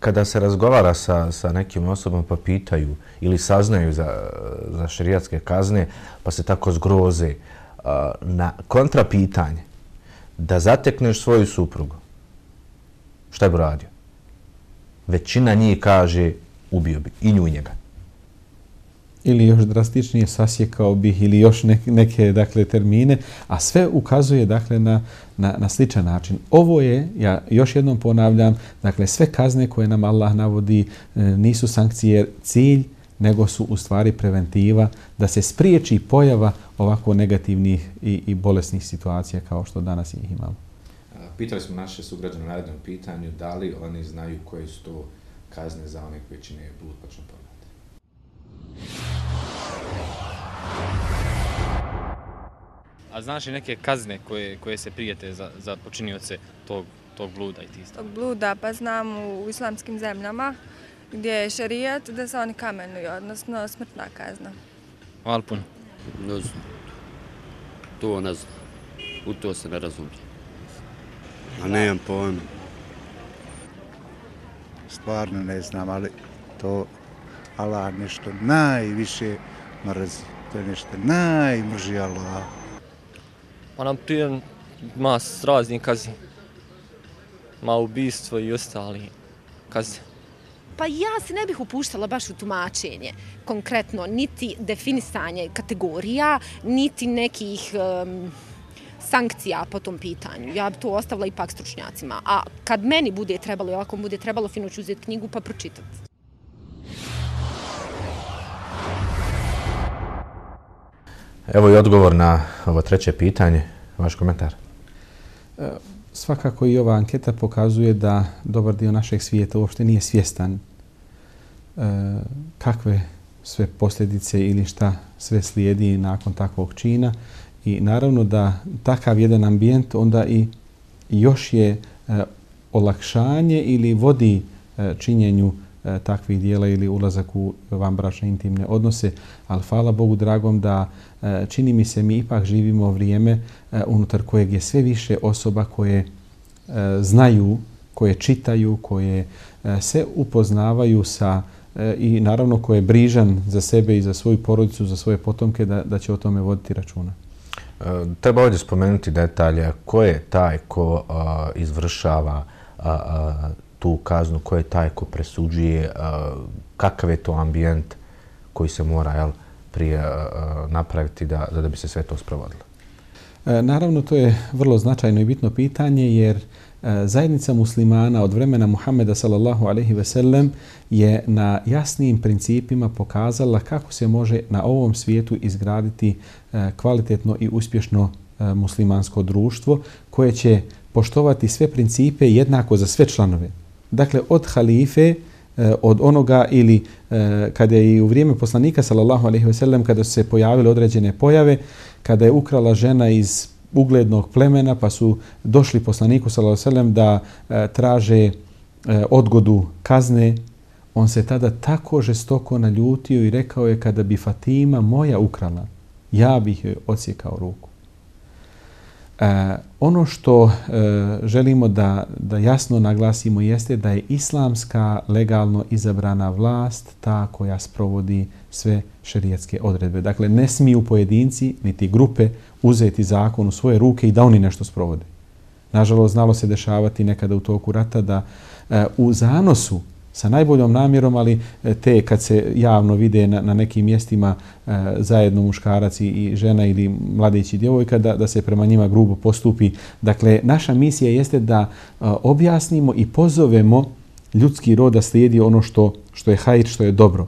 Kada se razgovara sa, sa nekim osobom pa pitaju ili saznaju za, za šerijatske kazne, pa se tako zgroze na kontrapitanje da zatekneš svoju suprugu, šta bi radio? Većina njih kaže ubio bi i nju i njega. Ili još drastičnije sasjekao bih ili još neke, neke dakle, termine, a sve ukazuje dakle, na, na, na sličan način. Ovo je, ja još jednom ponavljam, dakle sve kazne koje nam Allah navodi e, nisu sankcije cilj, nego su u stvari preventiva da se spriječi pojava ovako negativnih i, i bolesnih situacija kao što danas ih imamo. Pitali smo naše sugrađane na jednom pitanju da li oni znaju koji su to kazne za one koji čine blud počnu pogled. A znaš li neke kazne koje, koje se prijete za, za počinioce tog, tog bluda i tista? Tog bluda pa znam u islamskim zemljama gdje je šarijat da se oni kamenuju, odnosno smrtna kazna. Hvala puno. Ne znam. To ne znam. U to se ne razumijem. A nemam pojma stvarno ne znam, ali to Allah nešto najviše mrzi. To je nešto najmrži Allah. Pa nam prije ma s raznim kazi. Ma ubistvo i ostali kazi. Pa ja se ne bih upuštala baš u tumačenje konkretno, niti definisanje kategorija, niti nekih um, sankcija po tom pitanju. Ja bi to ostavila ipak stručnjacima. A kad meni bude trebalo, ako bude trebalo, fino ću uzeti knjigu pa pročitati. Evo i odgovor na ovo treće pitanje. Vaš komentar. E, svakako i ova anketa pokazuje da dobar dio našeg svijeta uopšte nije svjestan e, kakve sve posljedice ili šta sve slijedi nakon takvog čina. I naravno da takav jedan ambijent onda i još je e, olakšanje ili vodi e, činjenju e, takvih dijela ili ulazak u vanbračne intimne odnose. Ali hvala Bogu dragom da e, čini mi se mi ipak živimo vrijeme e, unutar kojeg je sve više osoba koje e, znaju, koje čitaju, koje e, se upoznavaju sa e, i naravno ko je brižan za sebe i za svoju porodicu, za svoje potomke, da, da će o tome voditi računa. Eh, treba ovdje spomenuti detalje. Ko je taj ko a, izvršava a, a, tu kaznu, ko je taj ko presuđuje, a, kakav je to ambijent koji se mora jel, prije a, napraviti da, da bi se sve to sprovodilo? Naravno, to je vrlo značajno i bitno pitanje jer E, zajednica muslimana od vremena Muhammeda sallallahu alaihi ve sellem je na jasnim principima pokazala kako se može na ovom svijetu izgraditi e, kvalitetno i uspješno e, muslimansko društvo koje će poštovati sve principe jednako za sve članove. Dakle, od halife, od onoga ili kada je i u vrijeme poslanika sallallahu alejhi ve sellem kada su se pojavile određene pojave kada je ukrala žena iz uglednog plemena pa su došli poslaniku s.a.v. da e, traže e, odgodu kazne on se tada tako žestoko naljutio i rekao je kada bi Fatima moja ukrala ja bih joj odsjekao ruku E, ono što e, želimo da, da jasno naglasimo jeste da je islamska legalno izabrana vlast ta koja sprovodi sve šerijetske odredbe. Dakle, ne smiju pojedinci niti grupe uzeti zakon u svoje ruke i da oni nešto sprovode. Nažalost, znalo se dešavati nekada u toku rata da e, u zanosu sa najboljom namjerom, ali e, te kad se javno vide na, na nekim mjestima e, zajedno muškarac i žena ili mladić i djevojka, da, da se prema njima grubo postupi. Dakle, naša misija jeste da e, objasnimo i pozovemo ljudski rod da slijedi ono što, što je hajr, što je dobro.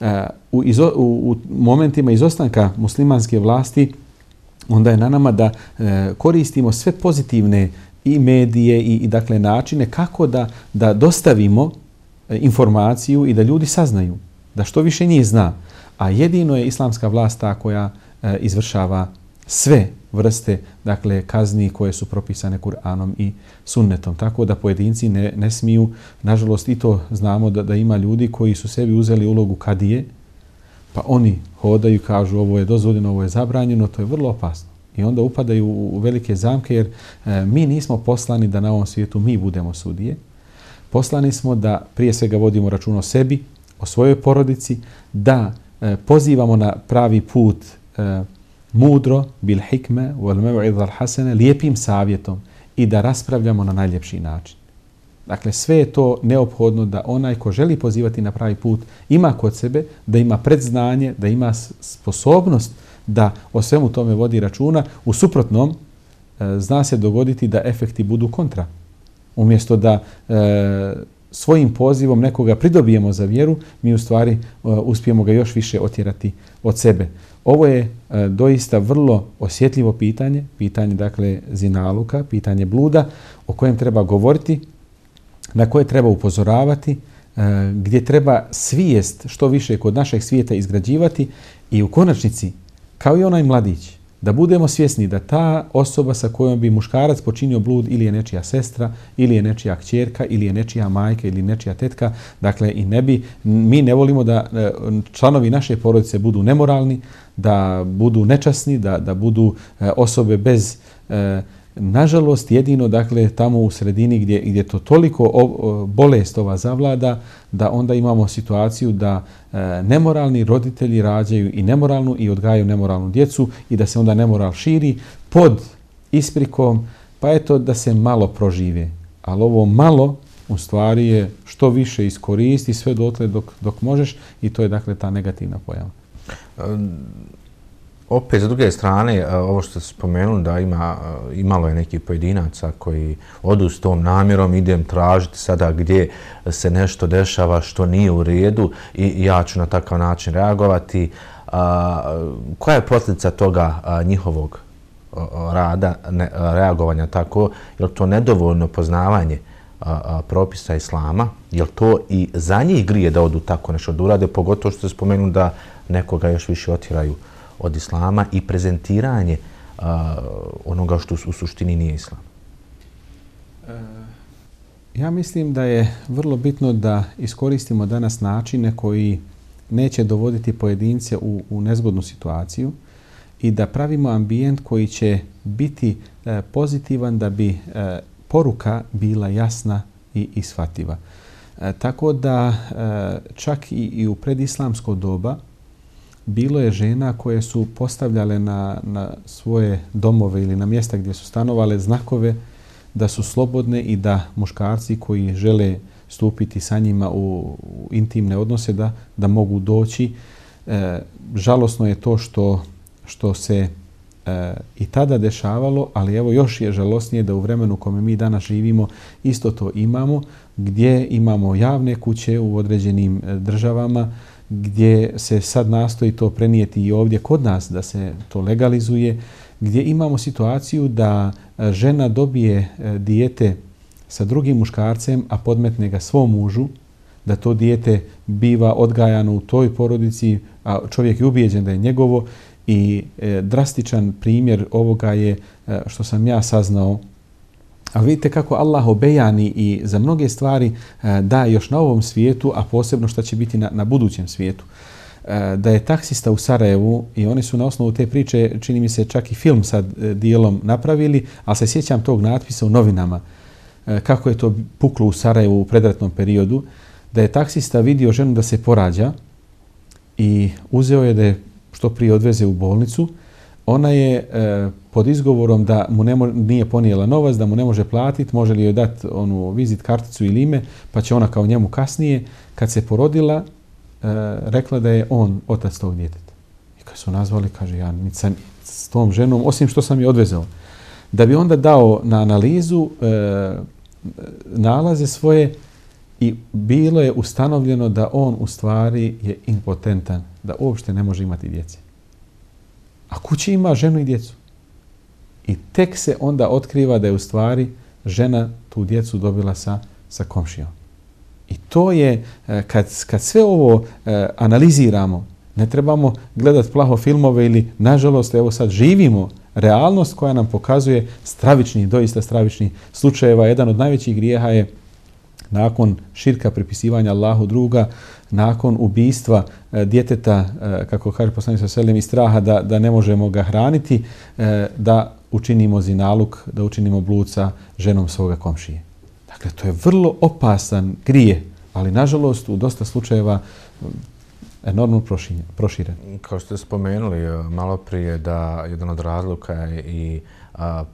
E, u, izo, u, u momentima izostanka muslimanske vlasti, onda je na nama da e, koristimo sve pozitivne i medije i, i dakle načine kako da da dostavimo informaciju i da ljudi saznaju da što više njih zna. A jedino je islamska vlast ta koja e, izvršava sve vrste dakle kazni koje su propisane Kur'anom i sunnetom. Tako da pojedinci ne, ne smiju, nažalost i to znamo da, da ima ljudi koji su sebi uzeli ulogu kadije, pa oni hodaju kažu ovo je dozvoljeno, ovo je zabranjeno, to je vrlo opasno. I onda upadaju u velike zamke jer e, mi nismo poslani da na ovom svijetu mi budemo sudije, poslani smo da prije svega vodimo račun o sebi, o svojoj porodici, da e, pozivamo na pravi put e, mudro, bil hikme, wal mev'idhal hasene, lijepim savjetom i da raspravljamo na najljepši način. Dakle, sve je to neophodno da onaj ko želi pozivati na pravi put ima kod sebe, da ima predznanje, da ima sposobnost da o svemu tome vodi računa. U suprotnom, e, zna se dogoditi da efekti budu kontra umjesto da e, svojim pozivom nekoga pridobijemo za vjeru, mi u stvari e, uspijemo ga još više otjerati od sebe. Ovo je e, doista vrlo osjetljivo pitanje, pitanje dakle zinaluka, pitanje bluda, o kojem treba govoriti, na koje treba upozoravati, e, gdje treba svijest što više kod našeg svijeta izgrađivati i u konačnici, kao i onaj mladić, da budemo svjesni da ta osoba sa kojom bi muškarac počinio blud ili je nečija sestra, ili je nečija kćerka, ili je nečija majka, ili nečija tetka, dakle i ne bi, mi ne volimo da e, članovi naše porodice budu nemoralni, da budu nečasni, da, da budu e, osobe bez e, nažalost jedino dakle tamo u sredini gdje gdje to toliko bolest ova zavlada da onda imamo situaciju da e, nemoralni roditelji rađaju i nemoralnu i odgajaju nemoralnu djecu i da se onda nemoral širi pod isprikom pa eto da se malo prožive. Ali ovo malo u stvari je što više iskoristi sve dotle dok, dok možeš i to je dakle ta negativna pojava. E, opet, s druge strane, e, ovo što ste spomenuli, da ima, e, imalo je neki pojedinaca koji odu s tom namjerom, idem tražiti sada gdje se nešto dešava što nije u redu i ja ću na takav način reagovati. A, koja je posljedica toga a, njihovog a, rada, ne, reagovanja tako? Je li to nedovoljno poznavanje a, a, propisa islama? Je li to i za njih grije da odu tako nešto da urade? Pogotovo što se spomenu da nekoga još više otiraju? Od islama i prezentiranje uh, onoga što u suštini nije islam? Ja mislim da je vrlo bitno da iskoristimo danas načine koji neće dovoditi pojedince u, u nezgodnu situaciju i da pravimo ambijent koji će biti e, pozitivan da bi e, poruka bila jasna i isfativa. E, tako da e, čak i, i u predislamsko doba bilo je žena koje su postavljale na, na svoje domove ili na mjesta gdje su stanovale znakove da su slobodne i da muškarci koji žele stupiti sa njima u, u intimne odnose da, da mogu doći. E, žalosno je to što, što se e, i tada dešavalo, ali evo još je žalosnije da u vremenu kome mi danas živimo isto to imamo, gdje imamo javne kuće u određenim e, državama, gdje se sad nastoji to prenijeti i ovdje kod nas da se to legalizuje, gdje imamo situaciju da e, žena dobije e, dijete sa drugim muškarcem, a podmetne ga svom mužu, da to dijete biva odgajano u toj porodici, a čovjek je ubijeđen da je njegovo i e, drastičan primjer ovoga je e, što sam ja saznao A vidite kako Allah obejani i za mnoge stvari e, da još na ovom svijetu, a posebno što će biti na, na budućem svijetu. E, da je taksista u Sarajevu i oni su na osnovu te priče, čini mi se čak i film sad e, dijelom napravili, ali se sjećam tog natpisa u novinama kako je to puklo u Sarajevu u predratnom periodu, da je taksista vidio ženu da se porađa i uzeo je da je što prije odveze u bolnicu, ona je pod izgovorom da mu ne mo, nije ponijela novac, da mu ne može platiti, može li joj dati onu vizit karticu ili ime, pa će ona kao njemu kasnije, kad se porodila, e, rekla da je on otac tog djeteta. I kad su nazvali, kaže, ja nisam s tom ženom, osim što sam je odvezao. Da bi onda dao na analizu e, nalaze svoje i bilo je ustanovljeno da on u stvari je impotentan, da uopšte ne može imati djece. A kući ima ženu i djecu. I tek se onda otkriva da je u stvari žena tu djecu dobila sa, sa komšijom. I to je, e, kad, kad sve ovo e, analiziramo, ne trebamo gledati plaho filmove ili, nažalost, evo sad živimo realnost koja nam pokazuje stravični, doista stravični slučajeva. Jedan od najvećih grijeha je nakon širka pripisivanja Allahu druga, nakon ubistva e, djeteta, e, kako kaže poslanik sa selim, i straha da, da ne možemo ga hraniti, e, da učinimo zinaluk, da učinimo bluca ženom svoga komšije. Dakle, to je vrlo opasan grije, ali nažalost u dosta slučajeva mm, enormno proširen. Kao što ste spomenuli e, malo prije da jedan od razluka je i a,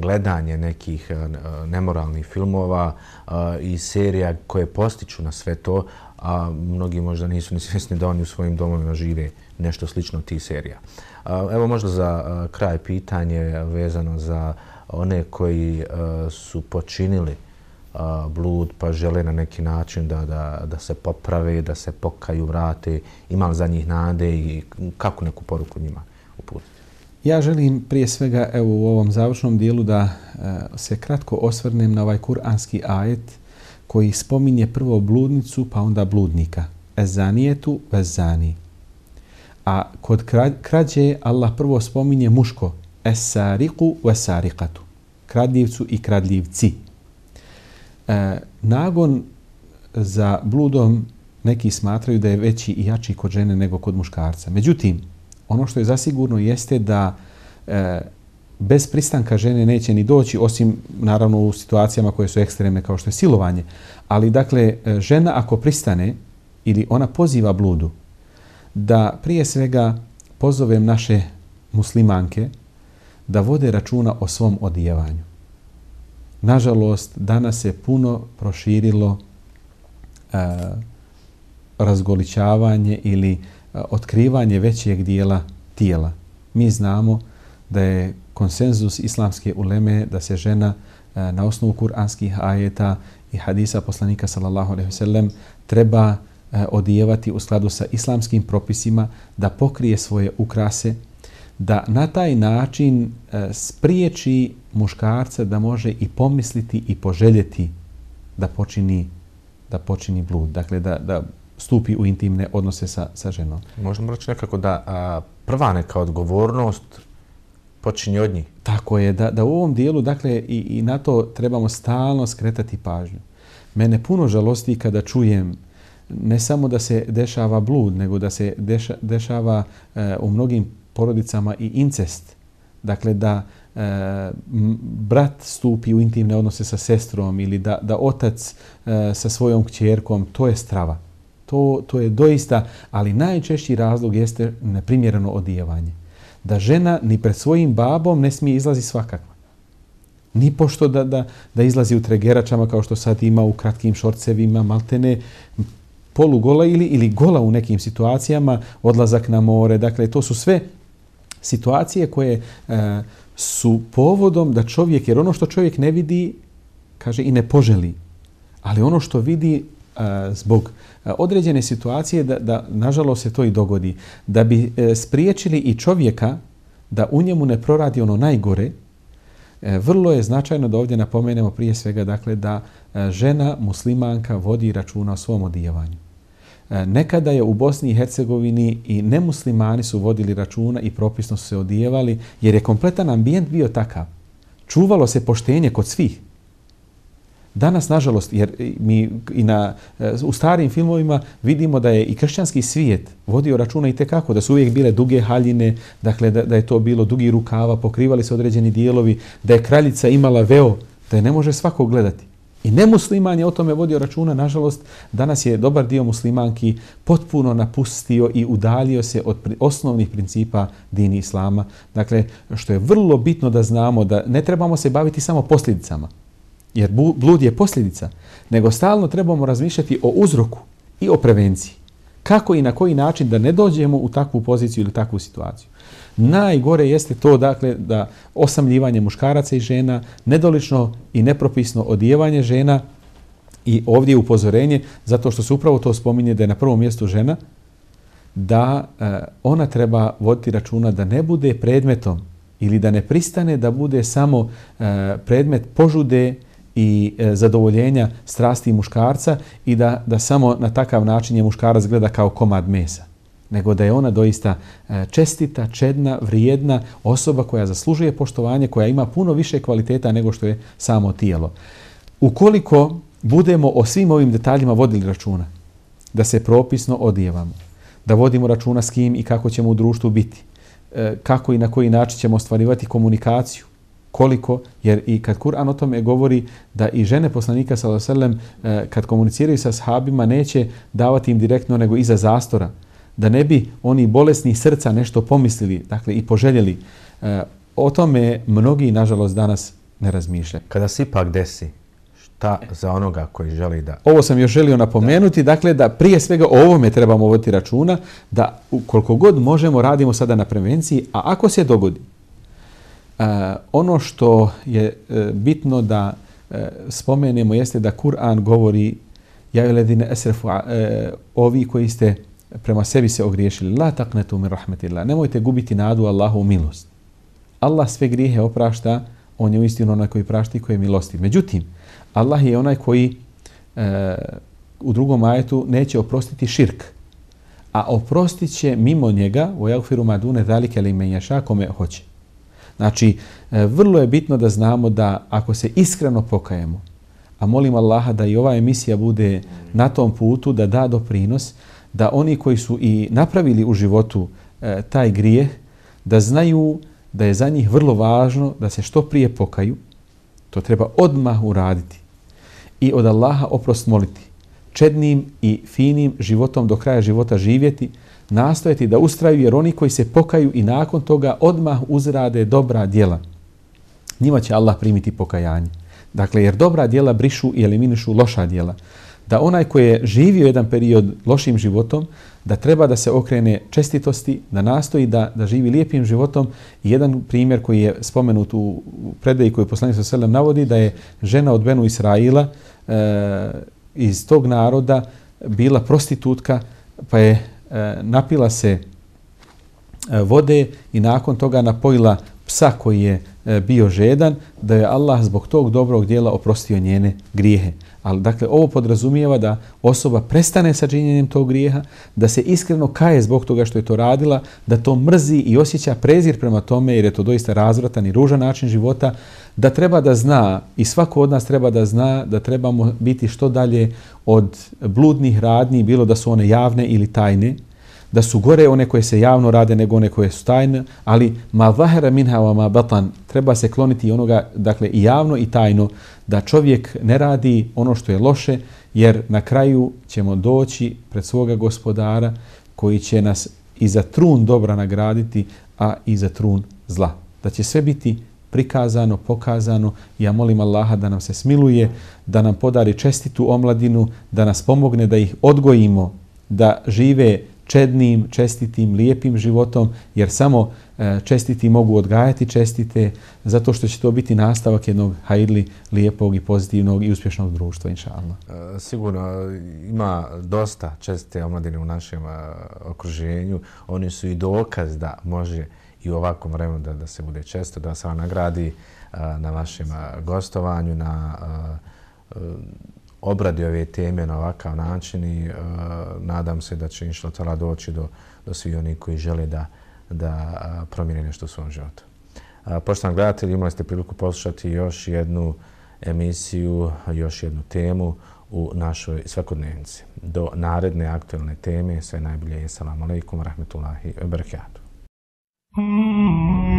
gledanje nekih eh, eh, nemoralnih filmova eh, i serija koje postiču na sve to, a mnogi možda nisu ni svjesni da oni u svojim domovima žive nešto slično ti serija. Evo možda za kraj pitanje vezano za one koji su počinili blud pa žele na neki način da, da, da se poprave, da se pokaju, vrate, imali za njih nade i kako neku poruku njima? Ja želim prije svega evo u ovom završnom dijelu da e, se kratko osvrnem na ovaj kuranski ajet koji spominje prvo bludnicu pa onda bludnika. Ezanijetu vezani. A kod krađe Allah prvo spominje muško. Esariku vesarikatu. Kradljivcu i kradljivci. E, nagon za bludom neki smatraju da je veći i jači kod žene nego kod muškarca. Međutim, ono što je zasigurno jeste da e, bez pristanka žene neće ni doći, osim naravno u situacijama koje su ekstremne kao što je silovanje. Ali dakle, e, žena ako pristane ili ona poziva bludu, da prije svega pozovem naše muslimanke da vode računa o svom odijevanju. Nažalost, danas se puno proširilo e, razgoličavanje ili otkrivanje većeg dijela tijela. Mi znamo da je konsenzus islamske uleme da se žena na osnovu kuranskih ajeta i hadisa poslanika sallallahu alejhi ve sellem treba odijevati u skladu sa islamskim propisima da pokrije svoje ukrase da na taj način spriječi muškarca da može i pomisliti i poželjeti da počini da počini blud dakle da da stupi u intimne odnose sa sa ženom možemo reći nekako da a, prva neka odgovornost počinje od njih. Tako je, da, da u ovom dijelu, dakle, i, i na to trebamo stalno skretati pažnju. Mene puno žalosti kada čujem ne samo da se dešava blud, nego da se deša, dešava e, u mnogim porodicama i incest. Dakle, da brat stupi u intimne odnose sa sestrom ili da, da otac e, sa svojom kćerkom, to je strava. To, to je doista, ali najčešći razlog jeste neprimjereno odijevanje. Da žena ni pred svojim babom ne smije izlazi svakakva. Ni pošto da, da, da izlazi u tregeračama kao što sad ima u kratkim šorcevima, maltene polugola ili, ili gola u nekim situacijama, odlazak na more. Dakle, to su sve situacije koje e, su povodom da čovjek, jer ono što čovjek ne vidi, kaže i ne poželi, ali ono što vidi zbog određene situacije, da, da nažalost se to i dogodi, da bi e, spriječili i čovjeka da u njemu ne proradi ono najgore, e, vrlo je značajno da ovdje napomenemo prije svega dakle, da e, žena muslimanka vodi računa o svom odijevanju. Nekada je u Bosni i Hercegovini i nemuslimani su vodili računa i propisno su se odijevali, jer je kompletan ambijent bio takav. Čuvalo se poštenje kod svih. Danas, nažalost, jer mi i na, e, u starim filmovima vidimo da je i kršćanski svijet vodio računa i kako da su uvijek bile duge haljine, dakle da, da je to bilo dugi rukava, pokrivali se određeni dijelovi, da je kraljica imala veo, da je ne može svako gledati. I nemusliman je o tome vodio računa, nažalost, danas je dobar dio muslimanki potpuno napustio i udaljio se od osnovnih principa dini islama. Dakle, što je vrlo bitno da znamo da ne trebamo se baviti samo posljedicama, jer blud je posljedica, nego stalno trebamo razmišljati o uzroku i o prevenciji. Kako i na koji način da ne dođemo u takvu poziciju ili takvu situaciju. Najgore jeste to dakle da osamljivanje muškaraca i žena, nedolično i nepropisno odijevanje žena i ovdje upozorenje zato što se upravo to spominje da je na prvom mjestu žena da e, ona treba voditi računa da ne bude predmetom ili da ne pristane da bude samo e, predmet požude i e, zadovoljenja strasti muškarca i da, da samo na takav način je muškarac gleda kao komad mesa nego da je ona doista e, čestita, čedna, vrijedna osoba koja zaslužuje poštovanje, koja ima puno više kvaliteta nego što je samo tijelo. Ukoliko budemo o svim ovim detaljima vodili računa, da se propisno odijevamo, da vodimo računa s kim i kako ćemo u društvu biti, e, kako i na koji način ćemo ostvarivati komunikaciju, koliko, jer i kad Kur'an o tome govori da i žene poslanika sallallahu e, kad komuniciraju sa sahabima neće davati im direktno nego iza zastora, da ne bi oni bolesni srca nešto pomislili, dakle i poželjeli. E, o tome mnogi, nažalost, danas ne razmišljaju. Kada se ipak desi, šta za onoga koji želi da... Ovo sam još želio napomenuti, da. dakle, da prije svega o ovome trebamo voditi računa, da koliko god možemo radimo sada na prevenciji, a ako se dogodi, E, ono što je e, bitno da e, spomenemo jeste da Kur'an govori ja ledine esrefu, ovi koji ste prema sebi se ogriješili. La taqnetu min rahmetillah. Nemojte gubiti nadu Allahu u milost. Allah sve grijehe oprašta, on je u istinu onaj koji prašti koji je milosti. Međutim, Allah je onaj koji e, u drugom ajetu neće oprostiti širk. A oprostit će mimo njega u jagfiru madune dalike li menjaša kome hoće. Znači, e, vrlo je bitno da znamo da ako se iskreno pokajemo, a molim Allaha da i ova emisija bude na tom putu, da da doprinos, da oni koji su i napravili u životu e, taj grijeh, da znaju da je za njih vrlo važno da se što prije pokaju, to treba odmah uraditi i od Allaha oprost moliti, čednim i finim životom do kraja života živjeti, nastojati da ustraju jer oni koji se pokaju i nakon toga odmah uzrade dobra djela, njima će Allah primiti pokajanje. Dakle, jer dobra djela brišu i eliminišu loša djela da onaj koji je živio jedan period lošim životom, da treba da se okrene čestitosti, da nastoji da, da živi lijepim životom. I jedan primjer koji je spomenut u predaji koju poslanik sa selem navodi, da je žena od Benu Israila e, iz tog naroda bila prostitutka, pa je E, napila se e, vode i nakon toga napojila psa koji je e, bio žedan, da je Allah zbog tog dobrog dijela oprostio njene grijehe. Ali dakle, ovo podrazumijeva da osoba prestane sa činjenjem tog grijeha, da se iskreno kaje zbog toga što je to radila, da to mrzi i osjeća prezir prema tome jer je to doista razvratan i ružan način života, da treba da zna i svako od nas treba da zna da trebamo biti što dalje od bludnih radnji, bilo da su one javne ili tajne, da su gore one koje se javno rade nego one koje su tajne, ali ma zahara minha wa ma batan, treba se kloniti onoga, dakle i javno i tajno, da čovjek ne radi ono što je loše, jer na kraju ćemo doći pred svoga gospodara koji će nas i za trun dobra nagraditi, a i za trun zla. Da će sve biti prikazano, pokazano. Ja molim Allaha da nam se smiluje, da nam podari čestitu omladinu, da nas pomogne da ih odgojimo, da žive čednim, čestitim, lijepim životom, jer samo e, čestiti mogu odgajati čestite, zato što će to biti nastavak jednog hajidli, lijepog i pozitivnog i uspješnog društva, inša Allah. E, sigurno e, ima dosta čestite omladine u našem e, okruženju. Oni su i dokaz da može i u ovakvom vremenu da, da se bude često, da se nagradi na vašem gostovanju, na obradi ove teme na ovakav način i uh, nadam se da će inšla tala doći do, do svih onih koji žele da, da uh, promijene nešto u svom životu. Uh, poštovani gledatelji, imali ste priliku poslušati još jednu emisiju, još jednu temu u našoj svakodnevnici. Do naredne aktualne teme, sve najbolje je. Salamu alaikum, rahmetullahi, barakatuh. Mm.